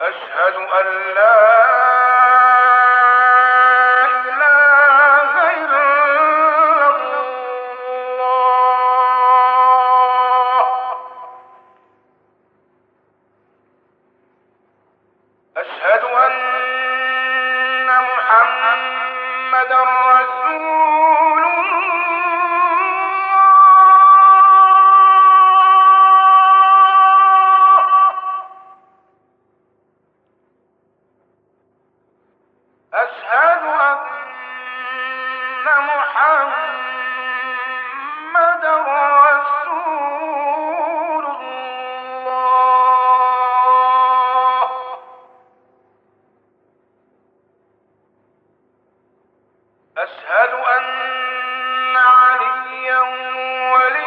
أشهد أن لا محمدا رسول أشهد أن عليا ولي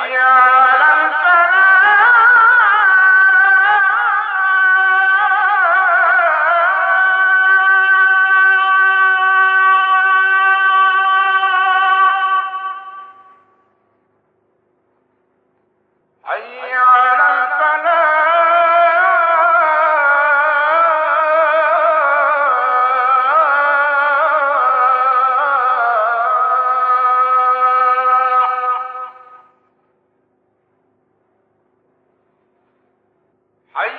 诶呀。حي